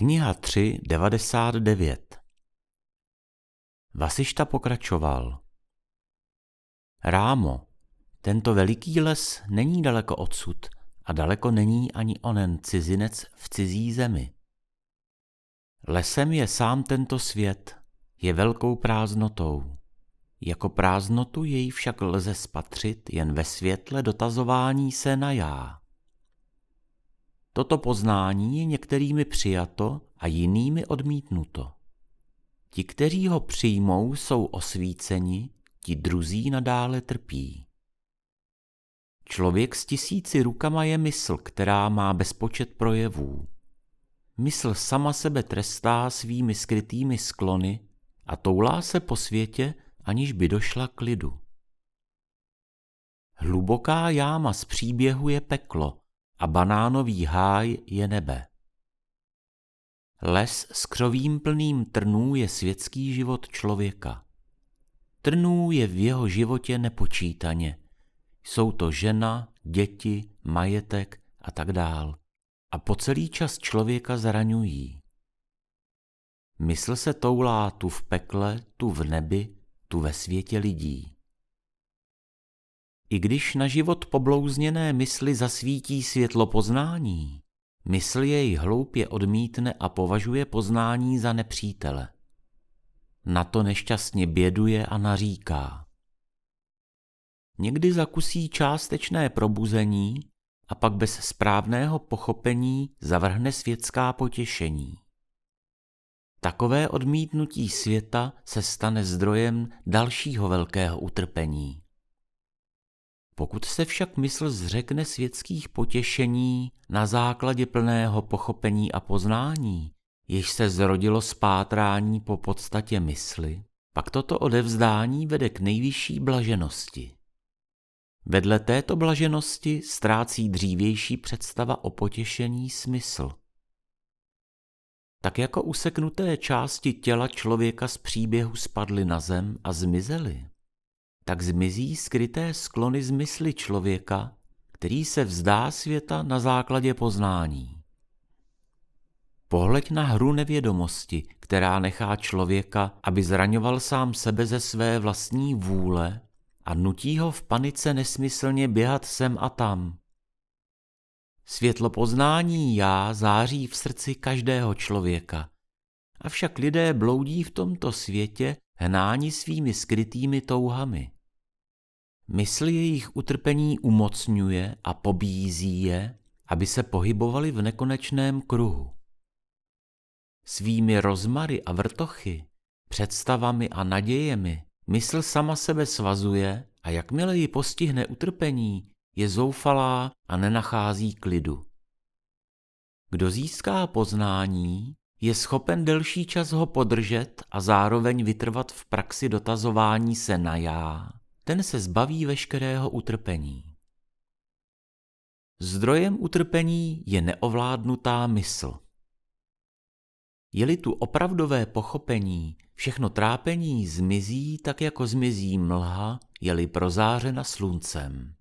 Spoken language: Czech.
Kniha 3, 99 Vasišta pokračoval. Rámo, tento veliký les není daleko odsud a daleko není ani onen cizinec v cizí zemi. Lesem je sám tento svět, je velkou prázdnotou. Jako prázdnotu jej však lze spatřit jen ve světle dotazování se na já. Toto poznání je některými přijato a jinými odmítnuto. Ti, kteří ho přijmou, jsou osvíceni, ti druzí nadále trpí. Člověk s tisíci rukama je mysl, která má bezpočet projevů. Mysl sama sebe trestá svými skrytými sklony a toulá se po světě, aniž by došla k lidu. Hluboká jáma z příběhu je peklo a banánový háj je nebe. Les s křovím plným trnů je světský život člověka. Trnů je v jeho životě nepočítaně. Jsou to žena, děti, majetek a tak dál. A po celý čas člověka zraňují. Mysl se toulá tu v pekle, tu v nebi, tu ve světě lidí. I když na život poblouzněné mysli zasvítí světlo poznání, mysl jej hloupě odmítne a považuje poznání za nepřítele. Na to nešťastně běduje a naříká. Někdy zakusí částečné probuzení a pak bez správného pochopení zavrhne světská potěšení. Takové odmítnutí světa se stane zdrojem dalšího velkého utrpení. Pokud se však mysl zřekne světských potěšení na základě plného pochopení a poznání, jež se zrodilo spátrání po podstatě mysli, pak toto odevzdání vede k nejvyšší blaženosti. Vedle této blaženosti ztrácí dřívější představa o potěšení smysl. Tak jako useknuté části těla člověka z příběhu spadly na zem a zmizely, tak zmizí skryté sklony zmysly člověka, který se vzdá světa na základě poznání. Pohleď na hru nevědomosti, která nechá člověka, aby zraňoval sám sebe ze své vlastní vůle a nutí ho v panice nesmyslně běhat sem a tam. Světlo poznání já září v srdci každého člověka. Avšak lidé bloudí v tomto světě hnáni svými skrytými touhami. Mysl jejich utrpení umocňuje a pobízí je, aby se pohybovali v nekonečném kruhu. Svými rozmary a vrtochy, představami a nadějemi mysl sama sebe svazuje a jakmile ji postihne utrpení, je zoufalá a nenachází klidu. Kdo získá poznání, je schopen delší čas ho podržet a zároveň vytrvat v praxi dotazování se na já, ten se zbaví veškerého utrpení. Zdrojem utrpení je neovládnutá mysl. Je-li tu opravdové pochopení, všechno trápení zmizí tak, jako zmizí mlha, je-li prozářena sluncem.